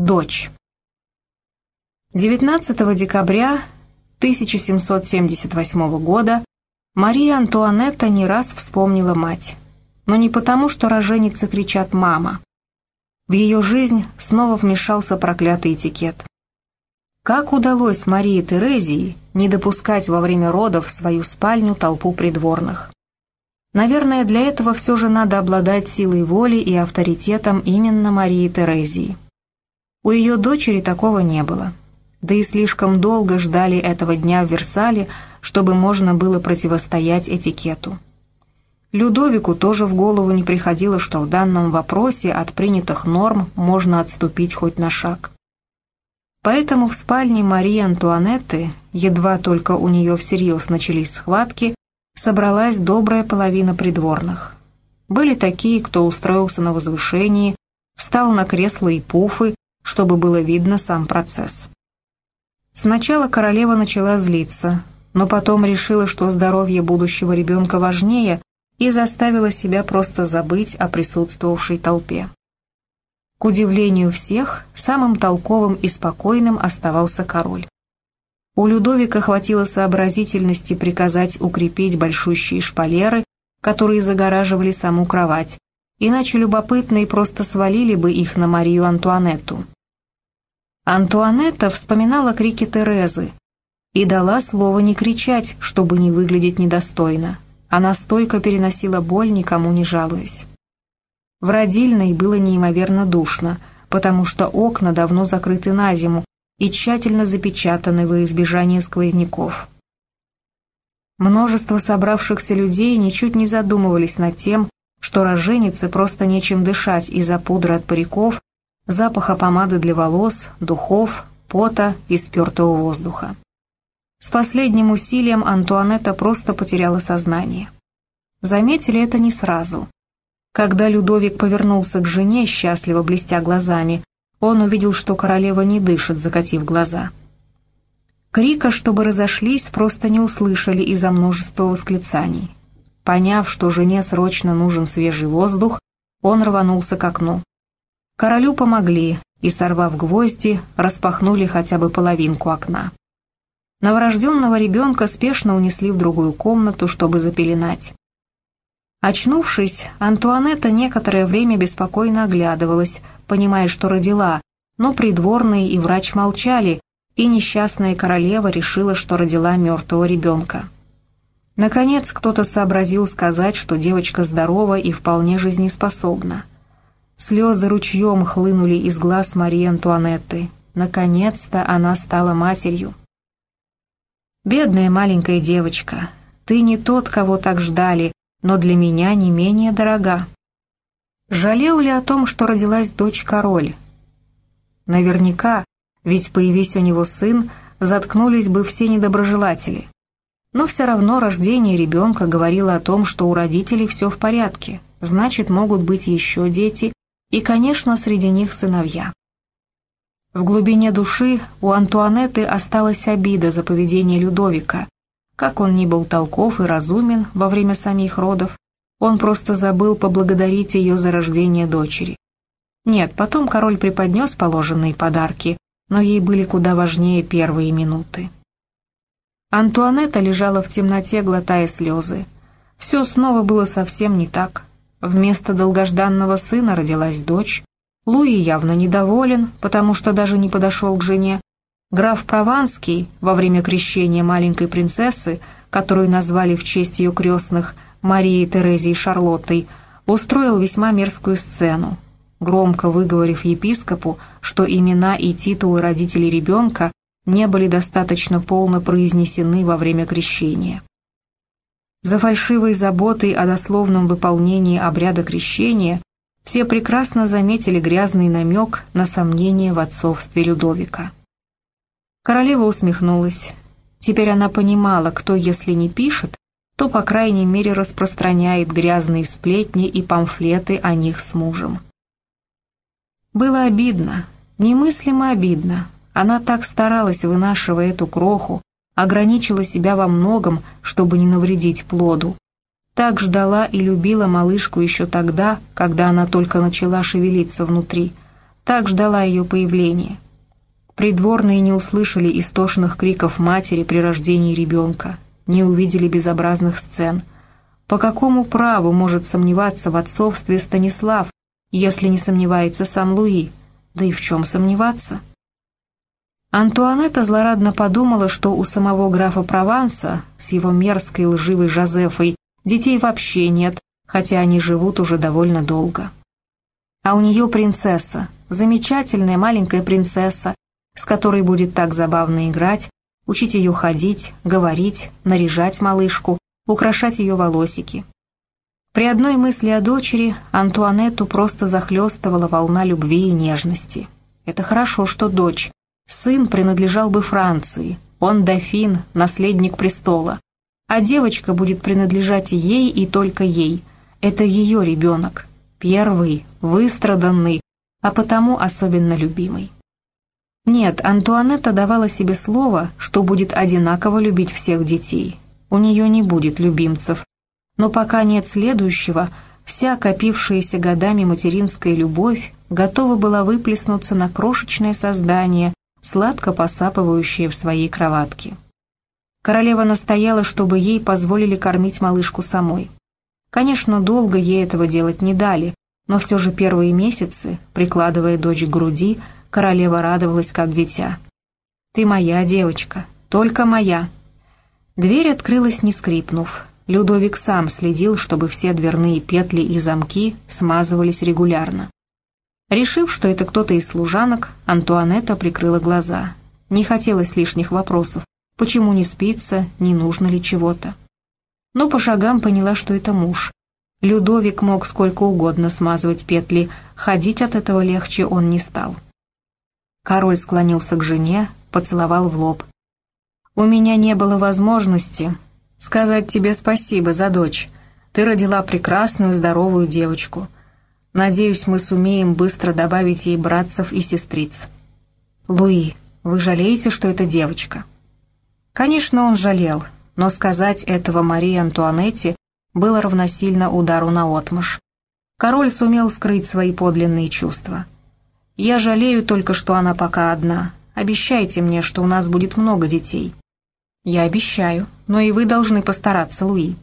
Дочь. 19 декабря 1778 года Мария Антуанетта не раз вспомнила мать. Но не потому, что роженицы кричат «мама». В ее жизнь снова вмешался проклятый этикет. Как удалось Марии Терезии не допускать во время родов в свою спальню толпу придворных? Наверное, для этого все же надо обладать силой воли и авторитетом именно Марии Терезии. У ее дочери такого не было. Да и слишком долго ждали этого дня в Версале, чтобы можно было противостоять этикету. Людовику тоже в голову не приходило, что в данном вопросе от принятых норм можно отступить хоть на шаг. Поэтому в спальне Марии Антуанетты, едва только у нее всерьез начались схватки, собралась добрая половина придворных. Были такие, кто устроился на возвышении, встал на кресло и пуфы, чтобы было видно сам процесс. Сначала королева начала злиться, но потом решила, что здоровье будущего ребенка важнее, и заставила себя просто забыть о присутствовавшей толпе. К удивлению всех, самым толковым и спокойным оставался король. У Людовика хватило сообразительности приказать укрепить большущие шпалеры, которые загораживали саму кровать, иначе любопытные просто свалили бы их на Марию Антуанетту. Антуанетта вспоминала крики Терезы и дала слово не кричать, чтобы не выглядеть недостойно. Она стойко переносила боль, никому не жалуясь. В родильной было неимоверно душно, потому что окна давно закрыты на зиму и тщательно запечатаны во избежание сквозняков. Множество собравшихся людей ничуть не задумывались над тем, что роженице просто нечем дышать из-за пудры от париков, запаха помады для волос, духов, пота и спертого воздуха. С последним усилием Антуанетта просто потеряла сознание. Заметили это не сразу. Когда Людовик повернулся к жене, счастливо блестя глазами, он увидел, что королева не дышит, закатив глаза. Крика, чтобы разошлись, просто не услышали из-за множества восклицаний. Поняв, что жене срочно нужен свежий воздух, он рванулся к окну. Королю помогли, и, сорвав гвозди, распахнули хотя бы половинку окна. Новорожденного ребенка спешно унесли в другую комнату, чтобы запеленать. Очнувшись, Антуанетта некоторое время беспокойно оглядывалась, понимая, что родила, но придворные и врач молчали, и несчастная королева решила, что родила мертвого ребенка. Наконец, кто-то сообразил сказать, что девочка здорова и вполне жизнеспособна. Слезы ручьем хлынули из глаз Марии Антуанетты. Наконец-то она стала матерью. «Бедная маленькая девочка, ты не тот, кого так ждали, но для меня не менее дорога». Жалел ли о том, что родилась дочь-король? Наверняка, ведь появись у него сын, заткнулись бы все недоброжелатели. Но все равно рождение ребенка говорило о том, что у родителей все в порядке, значит, могут быть еще дети, и, конечно, среди них сыновья. В глубине души у Антуанетты осталась обида за поведение Людовика. Как он ни был толков и разумен во время самих родов, он просто забыл поблагодарить ее за рождение дочери. Нет, потом король преподнес положенные подарки, но ей были куда важнее первые минуты. Антуанетта лежала в темноте, глотая слезы. Все снова было совсем не так. Вместо долгожданного сына родилась дочь, Луи явно недоволен, потому что даже не подошел к жене. Граф Прованский во время крещения маленькой принцессы, которую назвали в честь ее крестных Марией Терезией Шарлоттой, устроил весьма мерзкую сцену, громко выговорив епископу, что имена и титулы родителей ребенка не были достаточно полно произнесены во время крещения. За фальшивой заботой о дословном выполнении обряда крещения все прекрасно заметили грязный намек на сомнение в отцовстве Людовика. Королева усмехнулась. Теперь она понимала, кто, если не пишет, то, по крайней мере, распространяет грязные сплетни и памфлеты о них с мужем. Было обидно, немыслимо обидно. Она так старалась, вынашивая эту кроху, ограничила себя во многом, чтобы не навредить плоду, так ждала и любила малышку еще тогда, когда она только начала шевелиться внутри. так ждала ее появления. Придворные не услышали истошных криков матери при рождении ребенка, не увидели безобразных сцен. По какому праву может сомневаться в отцовстве Станислав, если не сомневается сам Луи? Да и в чем сомневаться? Антуанетта злорадно подумала, что у самого графа Прованса с его мерзкой лживой Жозефой детей вообще нет, хотя они живут уже довольно долго. А у нее принцесса, замечательная маленькая принцесса, с которой будет так забавно играть, учить ее ходить, говорить, наряжать малышку, украшать ее волосики. При одной мысли о дочери Антуанетту просто захлестывала волна любви и нежности. Это хорошо, что дочь. Сын принадлежал бы Франции, он дофин, наследник престола. А девочка будет принадлежать ей и только ей. Это ее ребенок. Первый, выстраданный, а потому особенно любимый. Нет, Антуанетта давала себе слово, что будет одинаково любить всех детей. У нее не будет любимцев. Но пока нет следующего, вся копившаяся годами материнская любовь готова была выплеснуться на крошечное создание, сладко посапывающее в своей кроватке. Королева настояла, чтобы ей позволили кормить малышку самой. Конечно, долго ей этого делать не дали, но все же первые месяцы, прикладывая дочь к груди, королева радовалась как дитя. «Ты моя девочка, только моя». Дверь открылась, не скрипнув. Людовик сам следил, чтобы все дверные петли и замки смазывались регулярно. Решив, что это кто-то из служанок, Антуанетта прикрыла глаза. Не хотелось лишних вопросов, почему не спится, не нужно ли чего-то. Но по шагам поняла, что это муж. Людовик мог сколько угодно смазывать петли, ходить от этого легче он не стал. Король склонился к жене, поцеловал в лоб. «У меня не было возможности сказать тебе спасибо за дочь. Ты родила прекрасную, здоровую девочку». Надеюсь, мы сумеем быстро добавить ей братцев и сестриц. Луи, вы жалеете, что это девочка? Конечно, он жалел, но сказать этого Марии Антуанетте было равносильно удару на отмышь. Король сумел скрыть свои подлинные чувства. «Я жалею только, что она пока одна. Обещайте мне, что у нас будет много детей». «Я обещаю, но и вы должны постараться, Луи.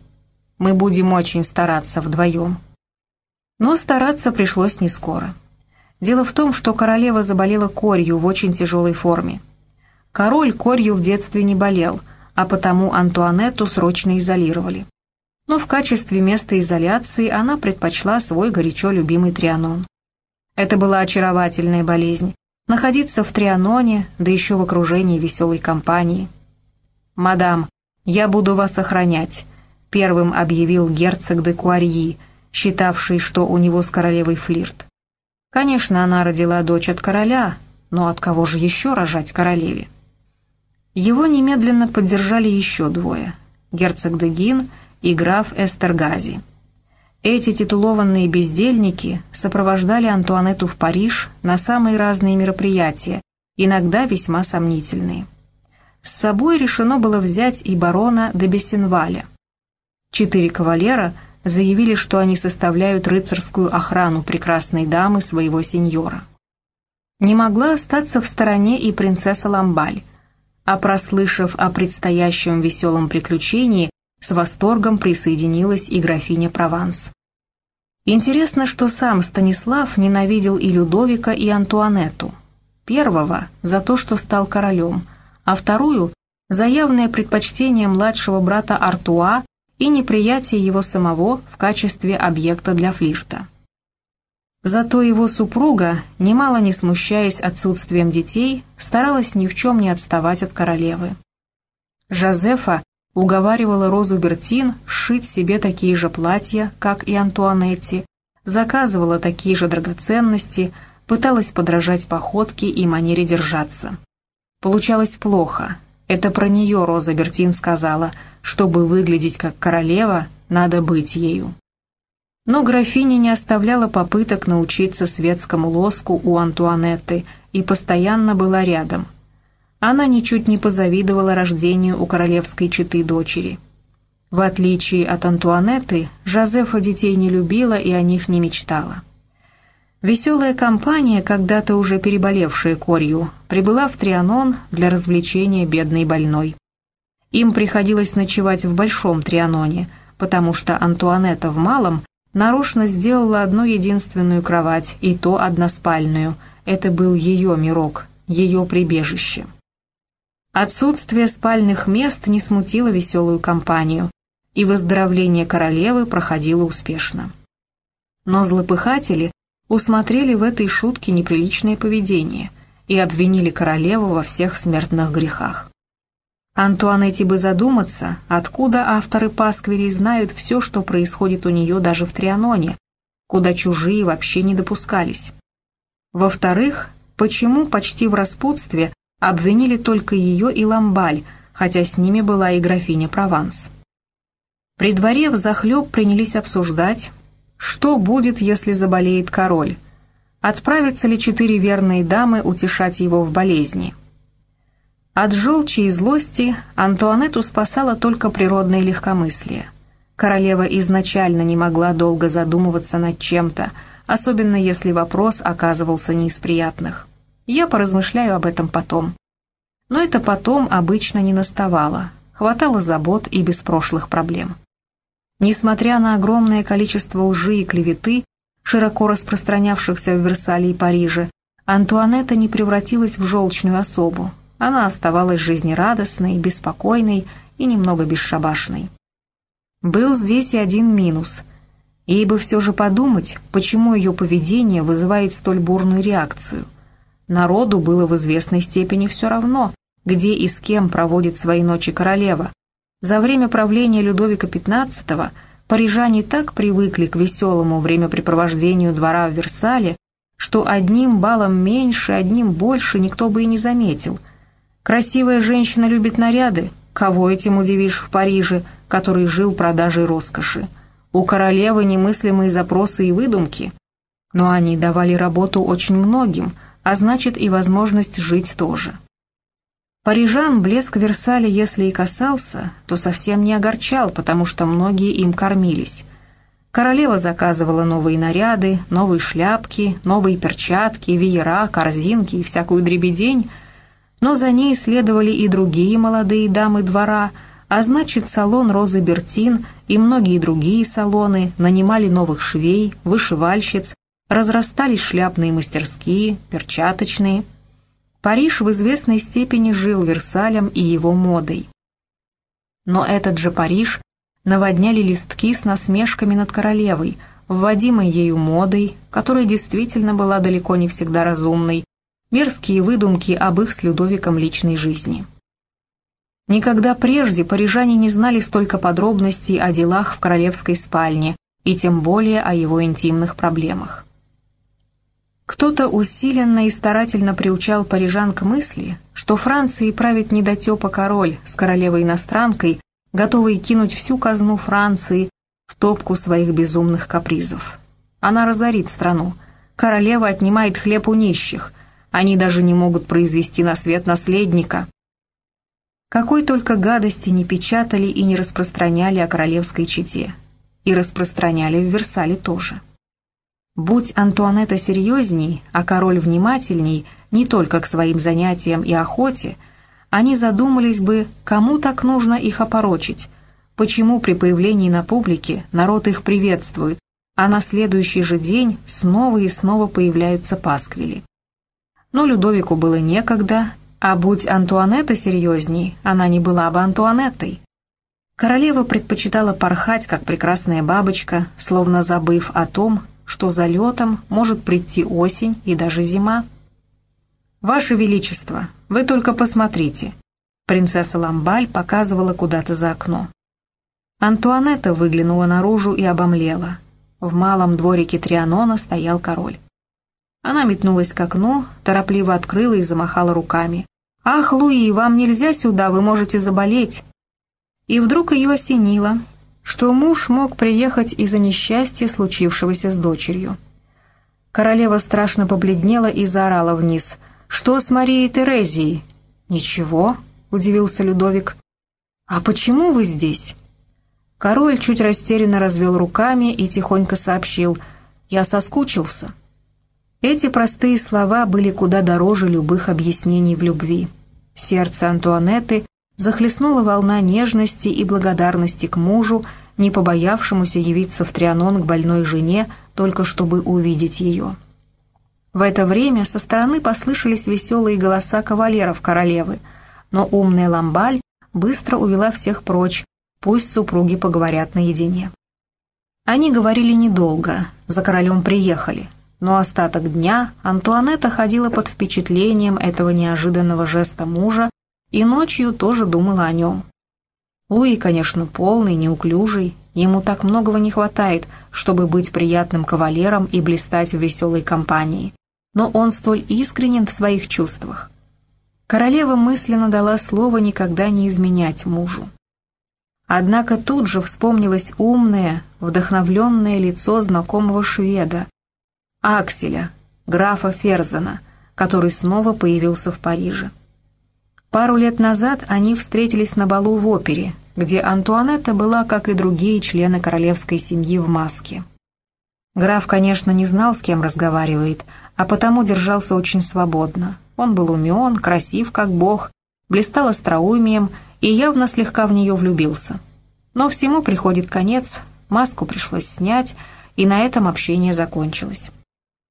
Мы будем очень стараться вдвоем». Но стараться пришлось не скоро. Дело в том, что королева заболела корью в очень тяжелой форме. Король корью в детстве не болел, а потому Антуанетту срочно изолировали. Но в качестве места изоляции она предпочла свой горячо любимый Трианон. Это была очаровательная болезнь. Находиться в Трианоне, да еще в окружении веселой компании. «Мадам, я буду вас охранять», — первым объявил герцог де Куарьи, считавший, что у него с королевой флирт. Конечно, она родила дочь от короля, но от кого же еще рожать королеве? Его немедленно поддержали еще двое – герцог Дегин и граф Эстергази. Эти титулованные бездельники сопровождали Антуанетту в Париж на самые разные мероприятия, иногда весьма сомнительные. С собой решено было взять и барона де Бессенваля. Четыре кавалера – заявили, что они составляют рыцарскую охрану прекрасной дамы своего сеньора. Не могла остаться в стороне и принцесса Ламбаль, а прослышав о предстоящем веселом приключении, с восторгом присоединилась и графиня Прованс. Интересно, что сам Станислав ненавидел и Людовика, и Антуанетту. Первого – за то, что стал королем, а вторую – за явное предпочтение младшего брата Артуа и неприятие его самого в качестве объекта для флирта. Зато его супруга, немало не смущаясь отсутствием детей, старалась ни в чем не отставать от королевы. Жозефа уговаривала Розу Бертин сшить себе такие же платья, как и Антуанетти, заказывала такие же драгоценности, пыталась подражать походке и манере держаться. Получалось плохо, это про нее Роза Бертин сказала, чтобы выглядеть как королева, надо быть ею. Но графиня не оставляла попыток научиться светскому лоску у Антуанетты и постоянно была рядом. Она ничуть не позавидовала рождению у королевской четы дочери. В отличие от Антуанетты, Жозефа детей не любила и о них не мечтала. Веселая компания, когда-то уже переболевшая корью, прибыла в Трианон для развлечения бедной больной. Им приходилось ночевать в Большом Трианоне, потому что Антуанетта в Малом нарочно сделала одну единственную кровать, и то односпальную. Это был ее мирок, ее прибежище. Отсутствие спальных мест не смутило веселую компанию, и выздоровление королевы проходило успешно. Но злопыхатели усмотрели в этой шутке неприличное поведение и обвинили королеву во всех смертных грехах. Антуанетте бы задуматься, откуда авторы пасквилей знают все, что происходит у нее даже в Трианоне, куда чужие вообще не допускались. Во-вторых, почему почти в распутстве обвинили только ее и Ламбаль, хотя с ними была и графиня Прованс. При дворе взахлеб принялись обсуждать, что будет, если заболеет король? Отправятся ли четыре верные дамы утешать его в болезни? От желчи и злости Антуанетту спасало только природное легкомыслие. Королева изначально не могла долго задумываться над чем-то, особенно если вопрос оказывался не из приятных. Я поразмышляю об этом потом. Но это потом обычно не наставало, хватало забот и без прошлых проблем. Несмотря на огромное количество лжи и клеветы, широко распространявшихся в Версале и Париже, Антуанетта не превратилась в желчную особу. Она оставалась жизнерадостной, беспокойной и немного бесшабашной. Был здесь и один минус. Ей бы все же подумать, почему ее поведение вызывает столь бурную реакцию. Народу было в известной степени все равно, где и с кем проводит свои ночи королева, за время правления Людовика XV парижане так привыкли к веселому времяпрепровождению двора в Версале, что одним балом меньше, одним больше никто бы и не заметил. Красивая женщина любит наряды, кого этим удивишь в Париже, который жил продажей роскоши. У королевы немыслимые запросы и выдумки. Но они давали работу очень многим, а значит и возможность жить тоже. Парижан блеск Версаля, если и касался, то совсем не огорчал, потому что многие им кормились. Королева заказывала новые наряды, новые шляпки, новые перчатки, веера, корзинки и всякую дребедень, но за ней следовали и другие молодые дамы двора, а значит, салон Розы Бертин и многие другие салоны нанимали новых швей, вышивальщиц, разрастались шляпные мастерские, перчаточные – Париж в известной степени жил Версалем и его модой. Но этот же Париж наводняли листки с насмешками над королевой, вводимой ею модой, которая действительно была далеко не всегда разумной, мерзкие выдумки об их с Людовиком личной жизни. Никогда прежде парижане не знали столько подробностей о делах в королевской спальне, и тем более о его интимных проблемах. Кто-то усиленно и старательно приучал парижан к мысли, что Францией правит недотепа король с королевой-иностранкой, готовый кинуть всю казну Франции в топку своих безумных капризов. Она разорит страну. Королева отнимает хлеб у нищих. Они даже не могут произвести на свет наследника. Какой только гадости не печатали и не распространяли о королевской чете. И распространяли в Версале тоже. Будь Антуанетта серьезней, а король внимательней не только к своим занятиям и охоте, они задумались бы, кому так нужно их опорочить, почему при появлении на публике народ их приветствует, а на следующий же день снова и снова появляются пасквили. Но Людовику было некогда, а будь Антуанетта серьезней, она не была бы Антуанеттой. Королева предпочитала порхать, как прекрасная бабочка, словно забыв о том, что за летом может прийти осень и даже зима. «Ваше Величество, вы только посмотрите!» Принцесса Ламбаль показывала куда-то за окно. Антуанетта выглянула наружу и обомлела. В малом дворике Трианона стоял король. Она метнулась к окну, торопливо открыла и замахала руками. «Ах, Луи, вам нельзя сюда, вы можете заболеть!» И вдруг ее осенило, что муж мог приехать из-за несчастья, случившегося с дочерью. Королева страшно побледнела и заорала вниз. «Что с Марией Терезией?» «Ничего», — удивился Людовик. «А почему вы здесь?» Король чуть растерянно развел руками и тихонько сообщил. «Я соскучился». Эти простые слова были куда дороже любых объяснений в любви. Сердце Антуанетты захлестнула волна нежности и благодарности к мужу, не побоявшемуся явиться в Трианон к больной жене, только чтобы увидеть ее. В это время со стороны послышались веселые голоса кавалеров королевы, но умная Ламбаль быстро увела всех прочь, пусть супруги поговорят наедине. Они говорили недолго, за королем приехали, но остаток дня Антуанетта ходила под впечатлением этого неожиданного жеста мужа и ночью тоже думала о нем. Луи, конечно, полный, неуклюжий, ему так многого не хватает, чтобы быть приятным кавалером и блистать в веселой компании, но он столь искренен в своих чувствах. Королева мысленно дала слово никогда не изменять мужу. Однако тут же вспомнилось умное, вдохновленное лицо знакомого шведа, Акселя, графа Ферзена, который снова появился в Париже. Пару лет назад они встретились на балу в опере, где Антуанетта была, как и другие члены королевской семьи, в маске. Граф, конечно, не знал, с кем разговаривает, а потому держался очень свободно. Он был умен, красив, как бог, блистал остроумием и явно слегка в нее влюбился. Но всему приходит конец, маску пришлось снять, и на этом общение закончилось.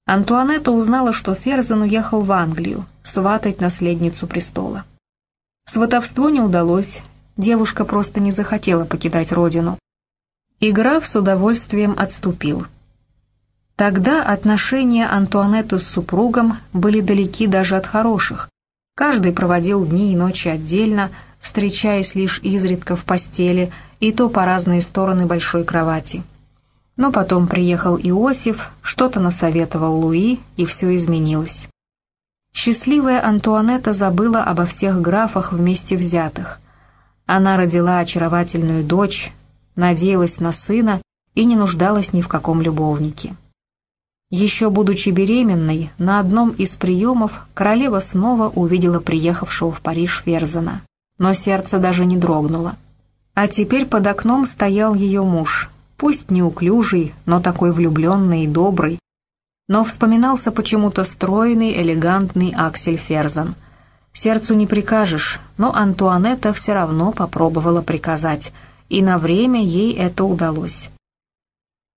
Антуанетта узнала, что Ферзен уехал в Англию, сватать наследницу престола. Сватовство не удалось, девушка просто не захотела покидать родину. И граф с удовольствием отступил. Тогда отношения Антуанетты с супругом были далеки даже от хороших. Каждый проводил дни и ночи отдельно, встречаясь лишь изредка в постели, и то по разные стороны большой кровати. Но потом приехал Иосиф, что-то насоветовал Луи, и все изменилось. Счастливая Антуанетта забыла обо всех графах вместе взятых. Она родила очаровательную дочь, надеялась на сына и не нуждалась ни в каком любовнике. Еще будучи беременной, на одном из приемов королева снова увидела приехавшего в Париж Ферзена, но сердце даже не дрогнуло. А теперь под окном стоял ее муж, пусть неуклюжий, но такой влюбленный и добрый, но вспоминался почему-то стройный, элегантный Аксель Ферзен. Сердцу не прикажешь, но Антуанетта все равно попробовала приказать, и на время ей это удалось.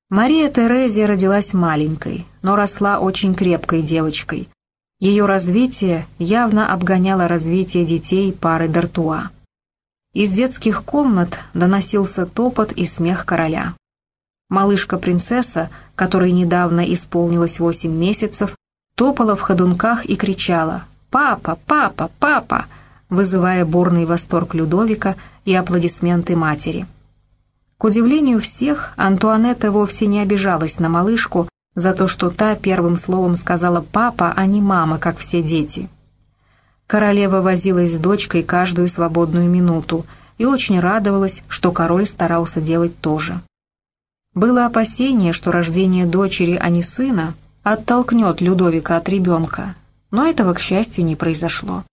Мария Терезия родилась маленькой, но росла очень крепкой девочкой. Ее развитие явно обгоняло развитие детей пары Д'Артуа. Из детских комнат доносился топот и смех короля. Малышка-принцесса, которой недавно исполнилось восемь месяцев, топала в ходунках и кричала «Папа! Папа! Папа!», вызывая бурный восторг Людовика и аплодисменты матери. К удивлению всех, Антуанетта вовсе не обижалась на малышку за то, что та первым словом сказала «папа», а не «мама», как все дети. Королева возилась с дочкой каждую свободную минуту и очень радовалась, что король старался делать то же. Было опасение, что рождение дочери, а не сына, оттолкнет Людовика от ребенка, но этого, к счастью, не произошло.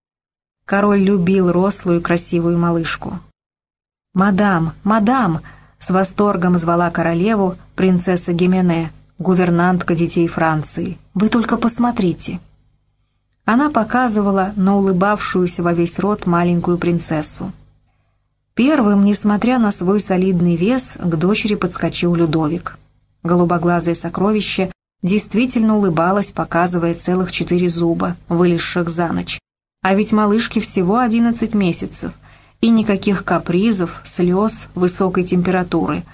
Король любил рослую красивую малышку. «Мадам, мадам!» С восторгом звала королеву принцесса Гимене, гувернантка детей Франции. «Вы только посмотрите!» Она показывала на улыбавшуюся во весь рот маленькую принцессу. Первым, несмотря на свой солидный вес, к дочери подскочил Людовик. Голубоглазое сокровище действительно улыбалось, показывая целых четыре зуба, вылезших за ночь. А ведь малышке всего одиннадцать месяцев — и никаких капризов, слез, высокой температуры.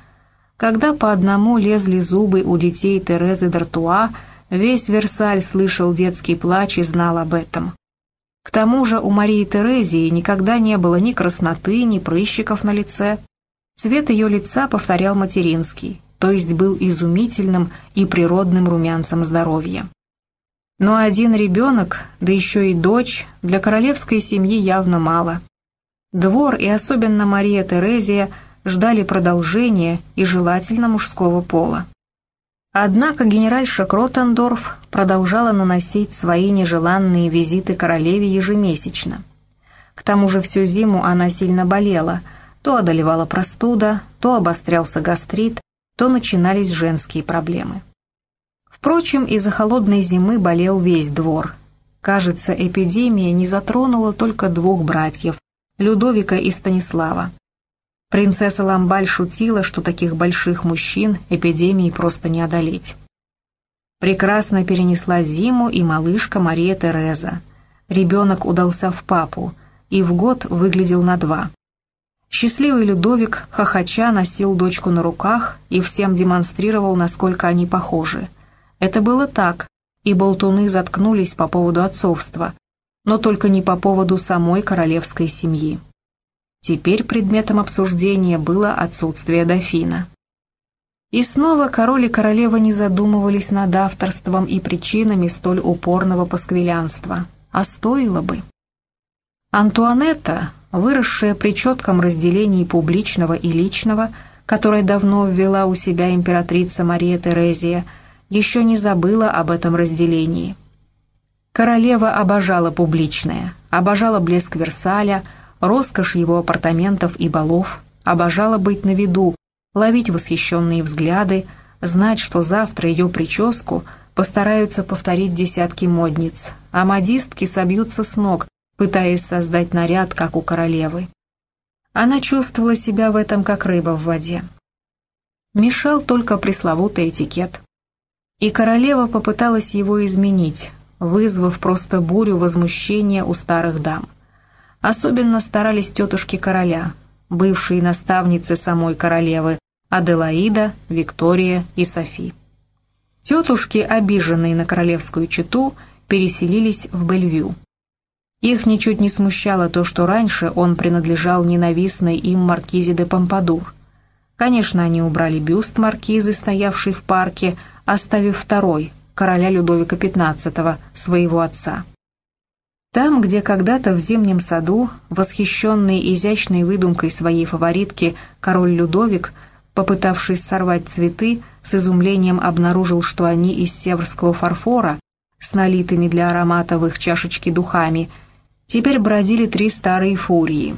Когда по одному лезли зубы у детей Терезы Д'Артуа, весь Версаль слышал детский плач и знал об этом. К тому же у Марии Терезии никогда не было ни красноты, ни прыщиков на лице. Цвет ее лица повторял материнский, то есть был изумительным и природным румянцем здоровья. Но один ребенок, да еще и дочь, для королевской семьи явно мало. Двор и особенно Мария Терезия ждали продолжения и желательно мужского пола. Однако генеральша Кротендорф продолжала наносить свои нежеланные визиты королеве ежемесячно. К тому же всю зиму она сильно болела, то одолевала простуда, то обострялся гастрит, то начинались женские проблемы. Впрочем, из-за холодной зимы болел весь двор. Кажется, эпидемия не затронула только двух братьев – Людовика и Станислава. Принцесса Ламбаль шутила, что таких больших мужчин эпидемии просто не одолеть. Прекрасно перенесла зиму и малышка Мария Тереза. Ребенок удался в папу и в год выглядел на два. Счастливый Людовик, хохоча, носил дочку на руках и всем демонстрировал, насколько они похожи. Это было так, и болтуны заткнулись по поводу отцовства, но только не по поводу самой королевской семьи. Теперь предметом обсуждения было отсутствие дофина. И снова король и королева не задумывались над авторством и причинами столь упорного посквилянства. А стоило бы. Антуанетта, выросшая при четком разделении публичного и личного, которое давно ввела у себя императрица Мария Терезия, еще не забыла об этом разделении. Королева обожала публичное, обожала блеск Версаля, роскошь его апартаментов и балов, обожала быть на виду, ловить восхищенные взгляды, знать, что завтра ее прическу постараются повторить десятки модниц, а модистки собьются с ног, пытаясь создать наряд, как у королевы. Она чувствовала себя в этом как рыба в воде. Мешал только пресловутый этикет. И королева попыталась его изменить, вызвав просто бурю возмущения у старых дам. Особенно старались тетушки короля, бывшие наставницы самой королевы Аделаида, Виктория и Софи. Тетушки, обиженные на королевскую чету, переселились в Бельвю. Их ничуть не смущало то, что раньше он принадлежал ненавистной им маркизе де Помпадур. Конечно, они убрали бюст маркизы, стоявший в парке, оставив второй, короля Людовика XV, своего отца. Там, где когда-то в зимнем саду, восхищенный изящной выдумкой своей фаворитки король Людовик, попытавшись сорвать цветы, с изумлением обнаружил, что они из северского фарфора, с налитыми для их чашечки духами, теперь бродили три старые фурии.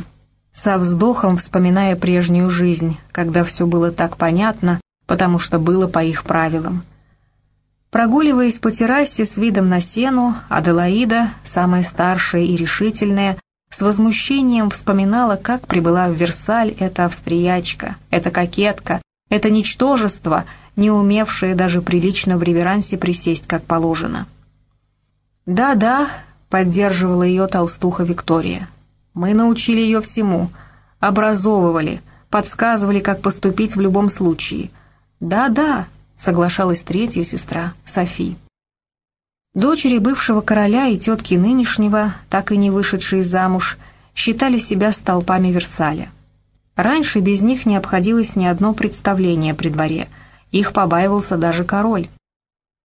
Со вздохом вспоминая прежнюю жизнь, когда все было так понятно, потому что было по их правилам – Прогуливаясь по террасе с видом на сену, Аделаида, самая старшая и решительная, с возмущением вспоминала, как прибыла в Версаль эта австриячка, эта кокетка, это ничтожество, не умевшее даже прилично в реверансе присесть как положено. «Да-да», — поддерживала ее толстуха Виктория, — «мы научили ее всему, образовывали, подсказывали, как поступить в любом случае. Да-да, соглашалась третья сестра, Софи. Дочери бывшего короля и тетки нынешнего, так и не вышедшие замуж, считали себя столпами Версаля. Раньше без них не обходилось ни одно представление при дворе, их побаивался даже король.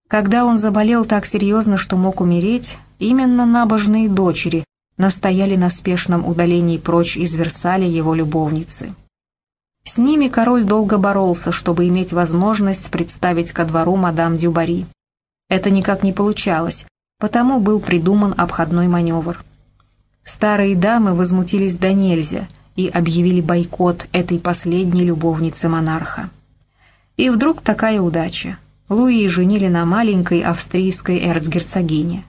Когда он заболел так серьезно, что мог умереть, именно набожные дочери настояли на спешном удалении прочь из Версаля его любовницы. С ними король долго боролся, чтобы иметь возможность представить ко двору мадам Дюбари. Это никак не получалось, потому был придуман обходной маневр. Старые дамы возмутились до нельзя и объявили бойкот этой последней любовницы монарха. И вдруг такая удача. Луи женили на маленькой австрийской эрцгерцогине.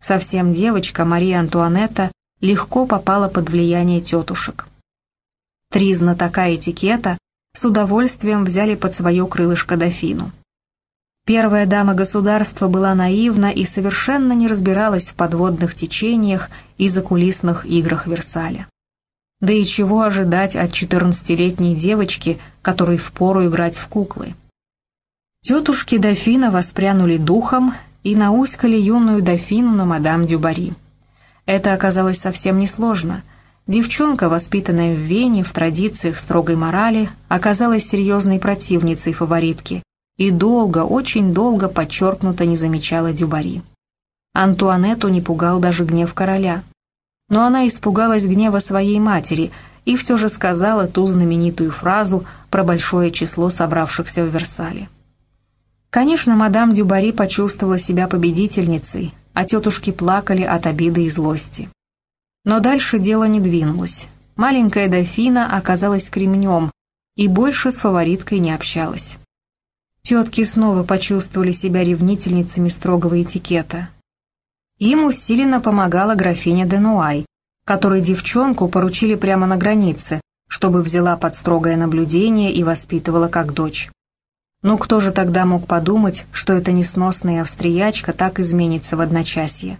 Совсем девочка Мария Антуанетта легко попала под влияние тетушек. Три знатока этикета с удовольствием взяли под свое крылышко дофину. Первая дама государства была наивна и совершенно не разбиралась в подводных течениях и закулисных играх Версаля. Да и чего ожидать от четырнадцатилетней девочки, которой впору играть в куклы? Тетушки дофина воспрянули духом и науськали юную дофину на мадам Дюбари. Это оказалось совсем несложно — Девчонка, воспитанная в Вене в традициях строгой морали, оказалась серьезной противницей фаворитки и долго, очень долго подчеркнуто не замечала Дюбари. Антуанетту не пугал даже гнев короля. Но она испугалась гнева своей матери и все же сказала ту знаменитую фразу про большое число собравшихся в Версале. Конечно, мадам Дюбари почувствовала себя победительницей, а тетушки плакали от обиды и злости. Но дальше дело не двинулось. Маленькая дофина оказалась кремнем и больше с фавориткой не общалась. Тетки снова почувствовали себя ревнительницами строгого этикета. Им усиленно помогала графиня Денуай, которой девчонку поручили прямо на границе, чтобы взяла под строгое наблюдение и воспитывала как дочь. Ну кто же тогда мог подумать, что эта несносная австриячка так изменится в одночасье?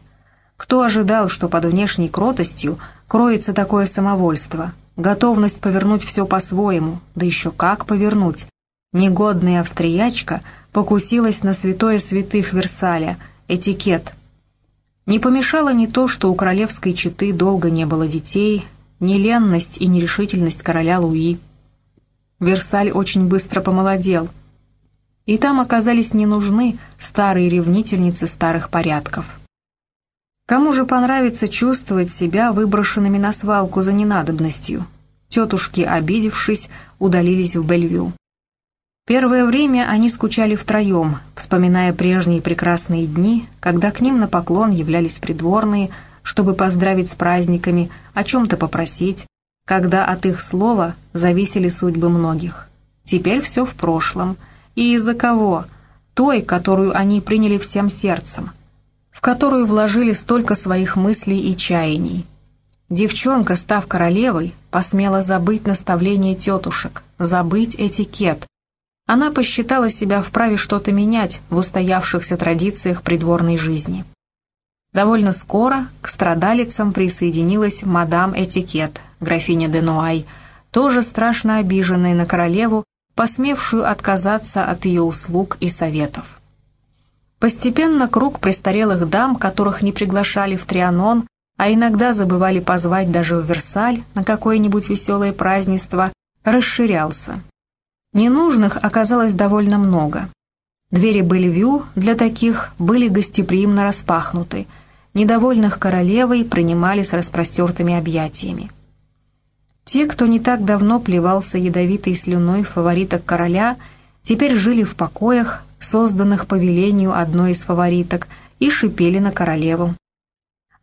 Кто ожидал, что под внешней кротостью кроется такое самовольство, готовность повернуть все по-своему, да еще как повернуть? Негодная австриячка покусилась на святое святых Версаля, этикет. Не помешало ни то, что у королевской четы долго не было детей, ни ленность и нерешительность короля Луи. Версаль очень быстро помолодел, и там оказались не нужны старые ревнительницы старых порядков. Кому же понравится чувствовать себя выброшенными на свалку за ненадобностью? Тетушки, обидевшись, удалились в Бельвю. Первое время они скучали втроем, вспоминая прежние прекрасные дни, когда к ним на поклон являлись придворные, чтобы поздравить с праздниками, о чем-то попросить, когда от их слова зависели судьбы многих. Теперь все в прошлом. И из-за кого? Той, которую они приняли всем сердцем – в которую вложили столько своих мыслей и чаяний. Девчонка, став королевой, посмела забыть наставление тетушек, забыть этикет. Она посчитала себя вправе что-то менять в устоявшихся традициях придворной жизни. Довольно скоро к страдалицам присоединилась мадам Этикет, графиня де Нуай, тоже страшно обиженная на королеву, посмевшую отказаться от ее услуг и советов. Постепенно круг престарелых дам, которых не приглашали в Трианон, а иногда забывали позвать даже в Версаль на какое-нибудь веселое празднество, расширялся. Ненужных оказалось довольно много. Двери Бельвю для таких были гостеприимно распахнуты, недовольных королевой принимали с распростертыми объятиями. Те, кто не так давно плевался ядовитой слюной фавориток короля, теперь жили в покоях, созданных по велению одной из фавориток, и шипели на королеву.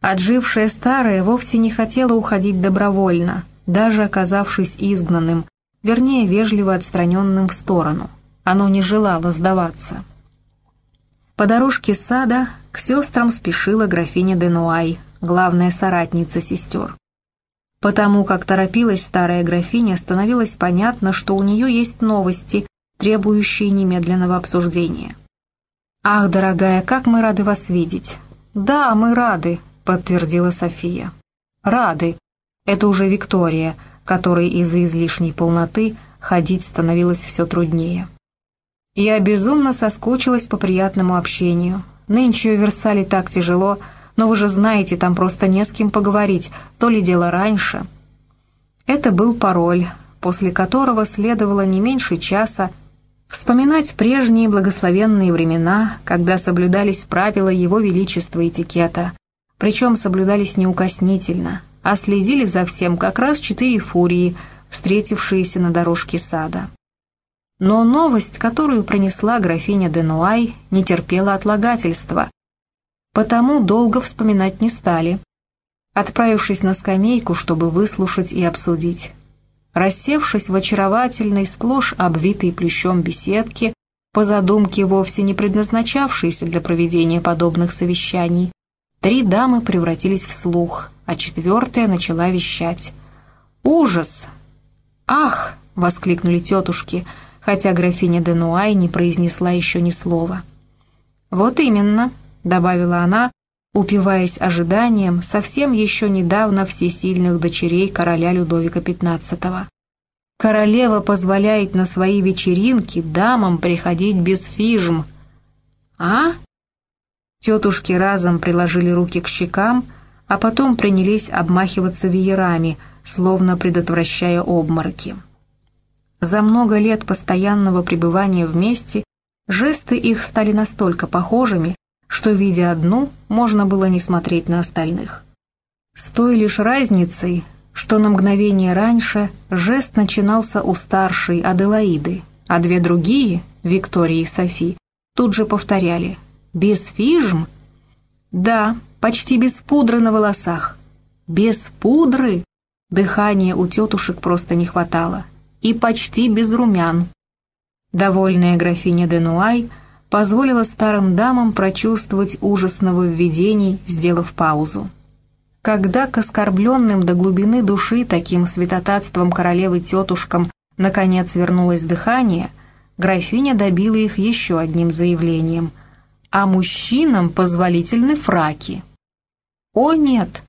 Отжившая старая вовсе не хотела уходить добровольно, даже оказавшись изгнанным, вернее, вежливо отстраненным в сторону. Оно не желало сдаваться. По дорожке сада к сестрам спешила графиня Денуай, главная соратница сестер. Потому как торопилась старая графиня, становилось понятно, что у нее есть новости, требующие немедленного обсуждения. «Ах, дорогая, как мы рады вас видеть!» «Да, мы рады», — подтвердила София. «Рады. Это уже Виктория, которой из-за излишней полноты ходить становилось все труднее. Я безумно соскучилась по приятному общению. Нынче в Версале так тяжело, но вы же знаете, там просто не с кем поговорить, то ли дело раньше». Это был пароль, после которого следовало не меньше часа Вспоминать прежние благословенные времена, когда соблюдались правила Его Величества этикета, причем соблюдались неукоснительно, а следили за всем как раз четыре фурии, встретившиеся на дорожке сада. Но новость, которую принесла графиня Денуай, не терпела отлагательства, потому долго вспоминать не стали, отправившись на скамейку, чтобы выслушать и обсудить. Рассевшись в очаровательной, сплошь обвитой плющом беседке, по задумке вовсе не предназначавшейся для проведения подобных совещаний, три дамы превратились в слух, а четвертая начала вещать. «Ужас!» «Ах!» — воскликнули тетушки, хотя графиня Денуай не произнесла еще ни слова. «Вот именно», — добавила она, упиваясь ожиданием совсем еще недавно всесильных дочерей короля Людовика XV. Королева позволяет на свои вечеринки дамам приходить без фижм. А? Тетушки разом приложили руки к щекам, а потом принялись обмахиваться веерами, словно предотвращая обмороки. За много лет постоянного пребывания вместе жесты их стали настолько похожими, что, видя одну, можно было не смотреть на остальных. С той лишь разницей, что на мгновение раньше жест начинался у старшей Аделаиды, а две другие, Виктория и Софи, тут же повторяли «Без фижм?» «Да, почти без пудры на волосах». «Без пудры?» Дыхания у тетушек просто не хватало. «И почти без румян». Довольная графиня Денуай позволила старым дамам прочувствовать ужас нововведений, сделав паузу. Когда к оскорбленным до глубины души таким святотатством королевы-тетушкам наконец вернулось дыхание, графиня добила их еще одним заявлением – а мужчинам позволительны фраки. О нет!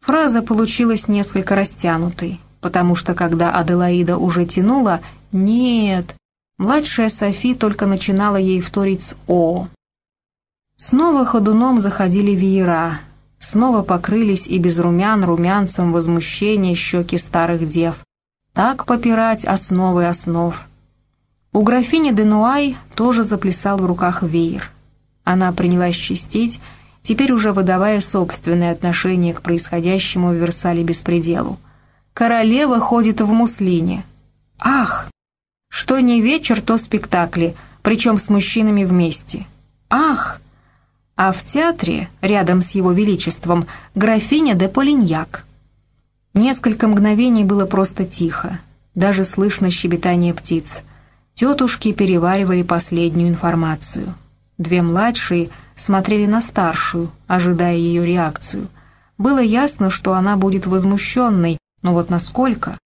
Фраза получилась несколько растянутой, потому что когда Аделаида уже тянула «нет», младшая Софи только начинала ей вторить с «о». Снова ходуном заходили веера, снова покрылись и без румян румянцем возмущения щеки старых дев. Так попирать основы основ. У графини Денуай тоже заплясал в руках веер. Она принялась чистить, теперь уже выдавая собственное отношение к происходящему в Версале беспределу. Королева ходит в муслине. Ах! Что не вечер, то спектакли, причем с мужчинами вместе. Ах! А в театре, рядом с его величеством, графиня де Полиньяк. Несколько мгновений было просто тихо, даже слышно щебетание птиц. Тетушки переваривали последнюю информацию. Две младшие смотрели на старшую, ожидая ее реакцию. Было ясно, что она будет возмущенной, но вот насколько?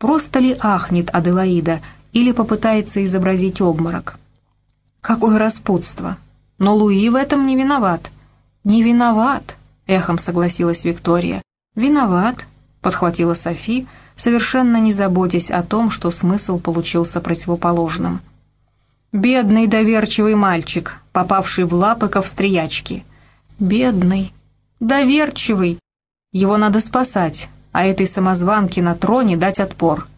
Просто ли ахнет Аделаида или попытается изобразить обморок? Какое распутство! Но Луи в этом не виноват. Не виноват, эхом согласилась Виктория. Виноват, подхватила Софи, совершенно не заботясь о том, что смысл получился противоположным. Бедный доверчивый мальчик, попавший в лапы к австриячке. Бедный, доверчивый. Его надо спасать, а этой самозванке на троне дать отпор.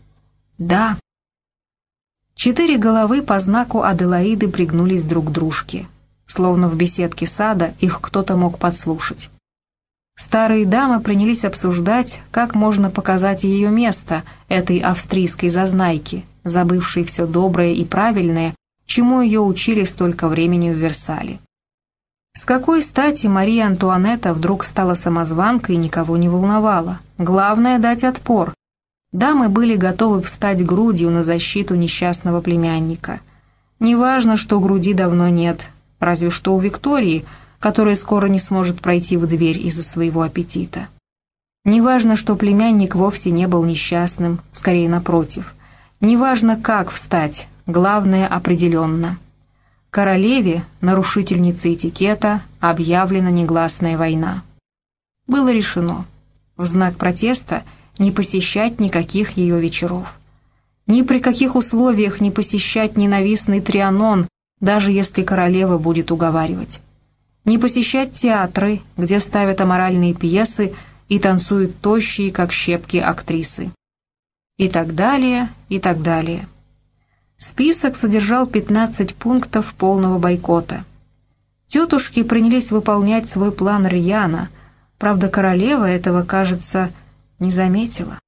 Да. Четыре головы по знаку Аделаиды пригнулись друг к дружке. Словно в беседке сада их кто-то мог подслушать. Старые дамы принялись обсуждать, как можно показать ее место этой австрийской зазнайки, забывшей все доброе и правильное чему ее учили столько времени в Версале. С какой стати Мария Антуанетта вдруг стала самозванкой и никого не волновала? Главное — дать отпор. Дамы были готовы встать грудью на защиту несчастного племянника. Неважно, что груди давно нет, разве что у Виктории, которая скоро не сможет пройти в дверь из-за своего аппетита. Неважно, что племянник вовсе не был несчастным, скорее напротив. Неважно, как встать, главное определенно. Королеве, нарушительнице этикета, объявлена негласная война. Было решено в знак протеста не посещать никаких ее вечеров. Ни при каких условиях не посещать ненавистный Трианон, даже если королева будет уговаривать. Не посещать театры, где ставят аморальные пьесы и танцуют тощие, как щепки, актрисы. И так далее, и так далее. Список содержал 15 пунктов полного бойкота. Тетушки принялись выполнять свой план рьяно, правда, королева этого, кажется, не заметила.